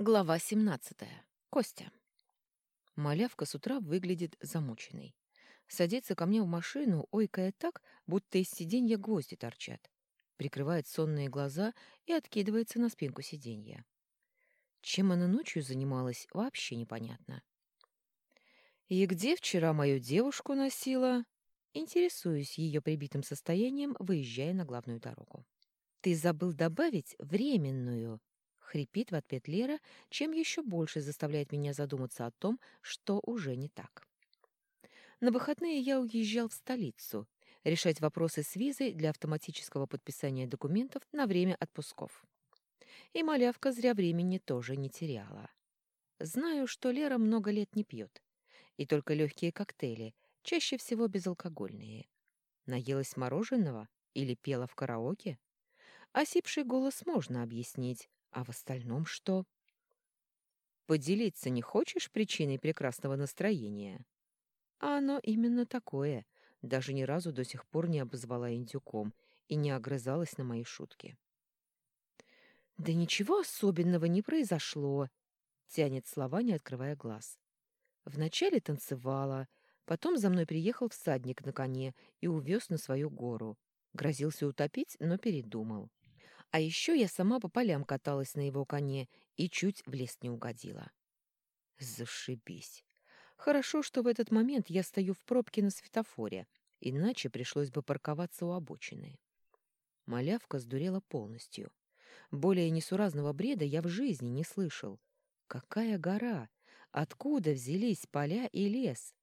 Глава 17. Костя. Малявка с утра выглядит замученной. Садится ко мне в машину, ойкая так, будто из сиденья гвозди торчат. Прикрывает сонные глаза и откидывается на спинку сиденья. Чем она ночью занималась, вообще непонятно. «И где вчера мою девушку носила?» Интересуюсь ее прибитым состоянием, выезжая на главную дорогу. «Ты забыл добавить временную», Хрипит в ответ Лера, чем еще больше заставляет меня задуматься о том, что уже не так. На выходные я уезжал в столицу решать вопросы с визой для автоматического подписания документов на время отпусков. И малявка зря времени тоже не теряла. Знаю, что Лера много лет не пьет. И только легкие коктейли, чаще всего безалкогольные. Наелась мороженого или пела в караоке? Осипший голос можно объяснить, а в остальном что? Поделиться не хочешь причиной прекрасного настроения? А оно именно такое. Даже ни разу до сих пор не обозвала индюком и не огрызалась на мои шутки. «Да ничего особенного не произошло», — тянет слова, не открывая глаз. «Вначале танцевала, потом за мной приехал всадник на коне и увез на свою гору. Грозился утопить, но передумал. А еще я сама по полям каталась на его коне и чуть в лес не угодила. Зашибись. Хорошо, что в этот момент я стою в пробке на светофоре, иначе пришлось бы парковаться у обочины. Малявка сдурела полностью. Более несуразного бреда я в жизни не слышал. Какая гора! Откуда взялись поля и лес?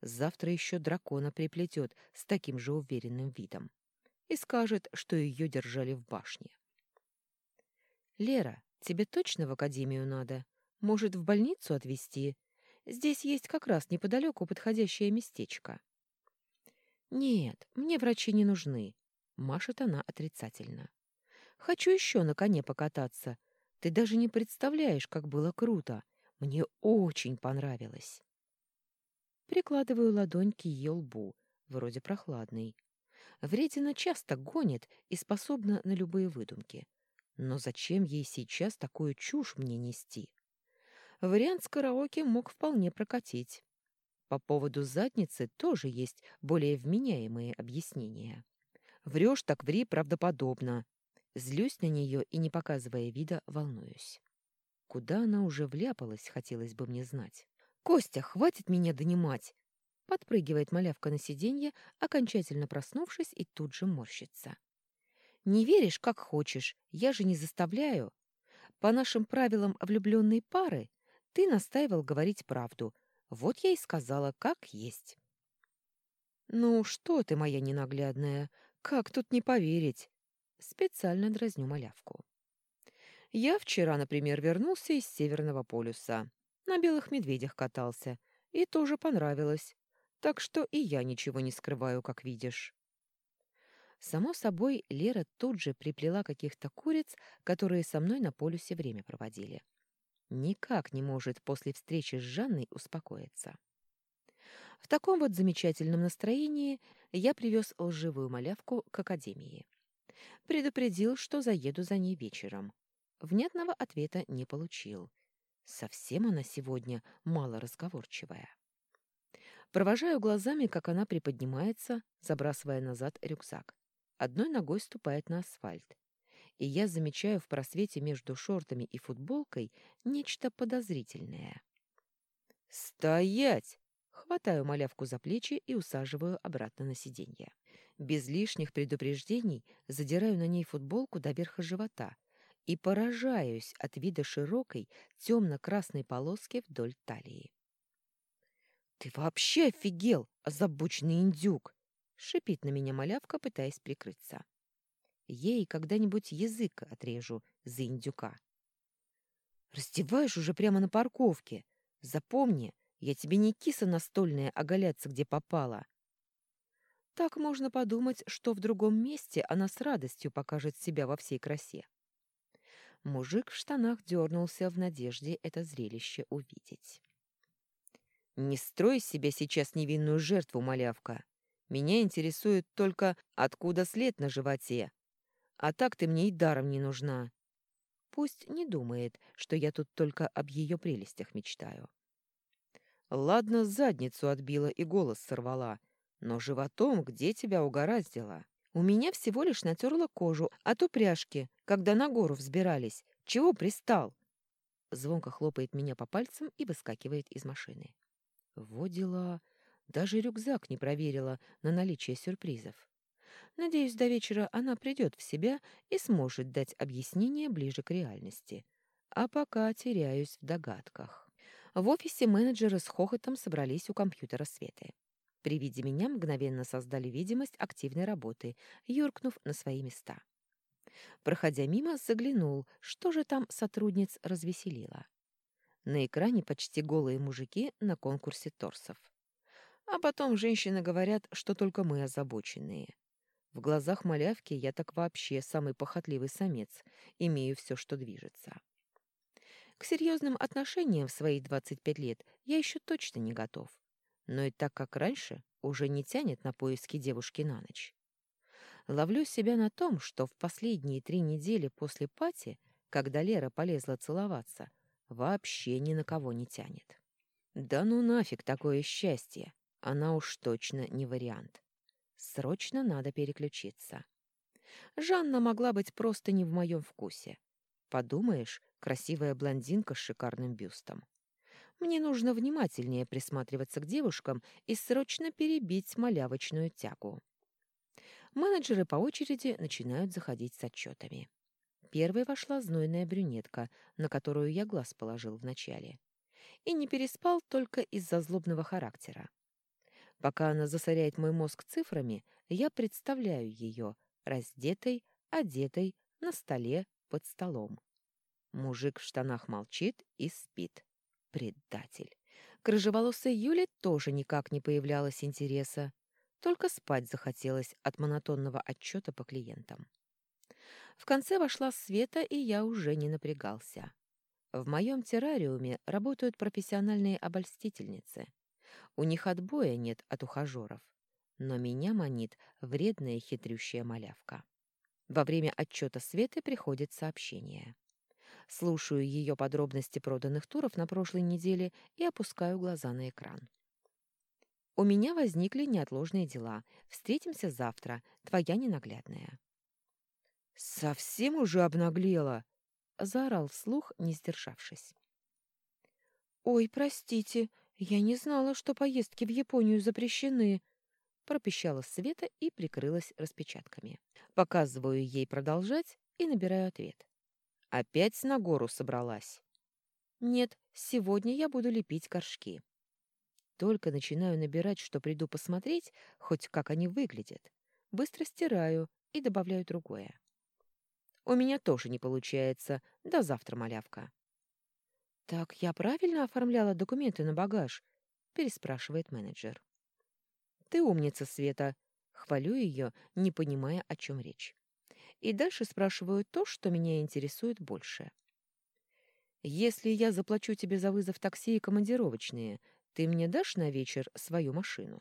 Завтра еще дракона приплетет с таким же уверенным видом и скажет, что ее держали в башне. «Лера, тебе точно в академию надо? Может, в больницу отвезти? Здесь есть как раз неподалеку подходящее местечко». «Нет, мне врачи не нужны», — машет она отрицательно. «Хочу еще на коне покататься. Ты даже не представляешь, как было круто. Мне очень понравилось». Прикладываю ладонь к ее лбу, вроде прохладный. Вредина часто гонит и способна на любые выдумки. Но зачем ей сейчас такую чушь мне нести? Вариант с караоке мог вполне прокатить. По поводу задницы тоже есть более вменяемые объяснения. Врешь так ври правдоподобно. Злюсь на нее и, не показывая вида, волнуюсь. Куда она уже вляпалась, хотелось бы мне знать. «Костя, хватит меня донимать!» Подпрыгивает малявка на сиденье, окончательно проснувшись и тут же морщится. Не веришь, как хочешь, я же не заставляю. По нашим правилам влюбленной пары ты настаивал говорить правду. Вот я и сказала, как есть. Ну, что ты, моя ненаглядная, как тут не поверить? Специально дразню малявку. Я вчера, например, вернулся из Северного полюса. На белых медведях катался. И тоже понравилось. Так что и я ничего не скрываю, как видишь. Само собой, Лера тут же приплела каких-то куриц, которые со мной на полюсе время проводили. Никак не может после встречи с Жанной успокоиться. В таком вот замечательном настроении я привез лживую малявку к академии. Предупредил, что заеду за ней вечером. Внятного ответа не получил. Совсем она сегодня малоразговорчивая. Провожаю глазами, как она приподнимается, забрасывая назад рюкзак одной ногой ступает на асфальт. И я замечаю в просвете между шортами и футболкой нечто подозрительное. «Стоять!» Хватаю малявку за плечи и усаживаю обратно на сиденье. Без лишних предупреждений задираю на ней футболку до верха живота и поражаюсь от вида широкой темно-красной полоски вдоль талии. «Ты вообще офигел, озабоченный индюк!» Шипит на меня малявка, пытаясь прикрыться. Ей когда-нибудь язык отрежу за индюка. Раздеваешь уже прямо на парковке. Запомни, я тебе не киса настольная оголяться, где попала. Так можно подумать, что в другом месте она с радостью покажет себя во всей красе. Мужик в штанах дернулся в надежде это зрелище увидеть. «Не строй себе сейчас невинную жертву, малявка. Меня интересует только, откуда след на животе. А так ты мне и даром не нужна. Пусть не думает, что я тут только об ее прелестях мечтаю. Ладно, задницу отбила и голос сорвала, но животом где тебя угораздило? У меня всего лишь натерла кожу от упряжки, когда на гору взбирались. Чего пристал? Звонко хлопает меня по пальцам и выскакивает из машины. Во дела. Даже рюкзак не проверила на наличие сюрпризов. Надеюсь, до вечера она придет в себя и сможет дать объяснение ближе к реальности. А пока теряюсь в догадках. В офисе менеджеры с хохотом собрались у компьютера Светы. При виде меня мгновенно создали видимость активной работы, юркнув на свои места. Проходя мимо, заглянул, что же там сотрудниц развеселило. На экране почти голые мужики на конкурсе торсов. А потом женщины говорят, что только мы озабоченные. В глазах малявки я так вообще самый похотливый самец, имею все, что движется. К серьезным отношениям в свои 25 лет я еще точно не готов. Но и так как раньше, уже не тянет на поиски девушки на ночь. Ловлю себя на том, что в последние три недели после пати, когда Лера полезла целоваться, вообще ни на кого не тянет. Да ну нафиг такое счастье, она уж точно не вариант. Срочно надо переключиться. Жанна могла быть просто не в моем вкусе. Подумаешь, красивая блондинка с шикарным бюстом. Мне нужно внимательнее присматриваться к девушкам и срочно перебить малявочную тягу. Менеджеры по очереди начинают заходить с отчетами. Первой вошла знойная брюнетка, на которую я глаз положил вначале. И не переспал только из-за злобного характера. Пока она засоряет мой мозг цифрами, я представляю ее раздетой, одетой, на столе, под столом. Мужик в штанах молчит и спит. Предатель. К рыжеволосой Юле тоже никак не появлялось интереса. Только спать захотелось от монотонного отчета по клиентам. В конце вошла Света, и я уже не напрягался. В моем террариуме работают профессиональные обольстительницы. У них отбоя нет от ухажеров. Но меня манит вредная хитрющая малявка. Во время отчета Светы приходит сообщение. Слушаю ее подробности проданных туров на прошлой неделе и опускаю глаза на экран. У меня возникли неотложные дела. Встретимся завтра. Твоя ненаглядная. Совсем уже обнаглела, заорал вслух, не сдержавшись. Ой, простите, я не знала, что поездки в Японию запрещены, пропищала Света и прикрылась распечатками. Показываю ей продолжать и набираю ответ. Опять на гору собралась? Нет, сегодня я буду лепить горшки. Только начинаю набирать, что приду посмотреть, хоть как они выглядят. Быстро стираю и добавляю другое. У меня тоже не получается. До завтра, малявка. Так я правильно оформляла документы на багаж? переспрашивает менеджер. Ты умница, Света. Хвалю ее, не понимая, о чем речь и дальше спрашиваю то, что меня интересует больше. «Если я заплачу тебе за вызов такси и командировочные, ты мне дашь на вечер свою машину?»